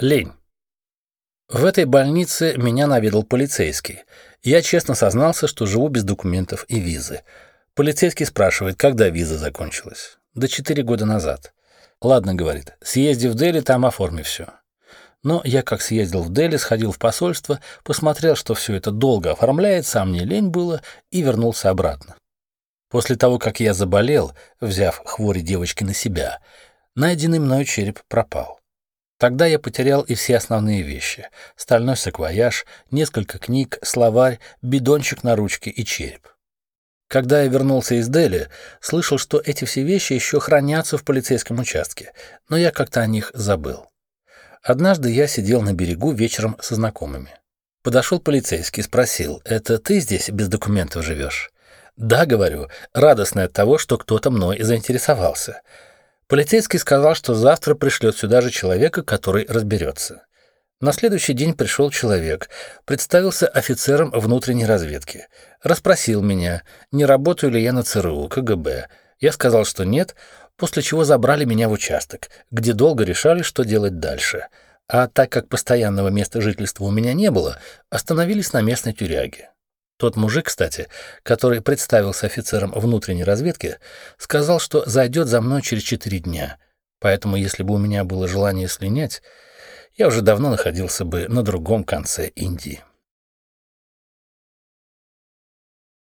Лень. В этой больнице меня наведал полицейский. Я честно сознался, что живу без документов и визы. Полицейский спрашивает, когда виза закончилась. Да четыре года назад. Ладно, говорит, съезди в Дели, там оформи все. Но я как съездил в Дели, сходил в посольство, посмотрел, что все это долго оформляется, а мне лень было, и вернулся обратно. После того, как я заболел, взяв хвори девочки на себя, найденный мною череп пропал. Тогда я потерял и все основные вещи. Стальной саквояж, несколько книг, словарь, бидончик на ручке и череп. Когда я вернулся из Дели, слышал, что эти все вещи еще хранятся в полицейском участке, но я как-то о них забыл. Однажды я сидел на берегу вечером со знакомыми. Подошел полицейский, спросил, «Это ты здесь без документов живешь?» «Да», — говорю, радостный от того, что кто-то мной заинтересовался. Полицейский сказал, что завтра пришлет сюда же человека, который разберется. На следующий день пришел человек, представился офицером внутренней разведки. Расспросил меня, не работаю ли я на ЦРУ, КГБ. Я сказал, что нет, после чего забрали меня в участок, где долго решали, что делать дальше. А так как постоянного места жительства у меня не было, остановились на местной тюряге. Тот мужик, кстати, который представился офицером внутренней разведки, сказал, что зайдет за мной через четыре дня. Поэтому, если бы у меня было желание слинять, я уже давно находился бы на другом конце Индии.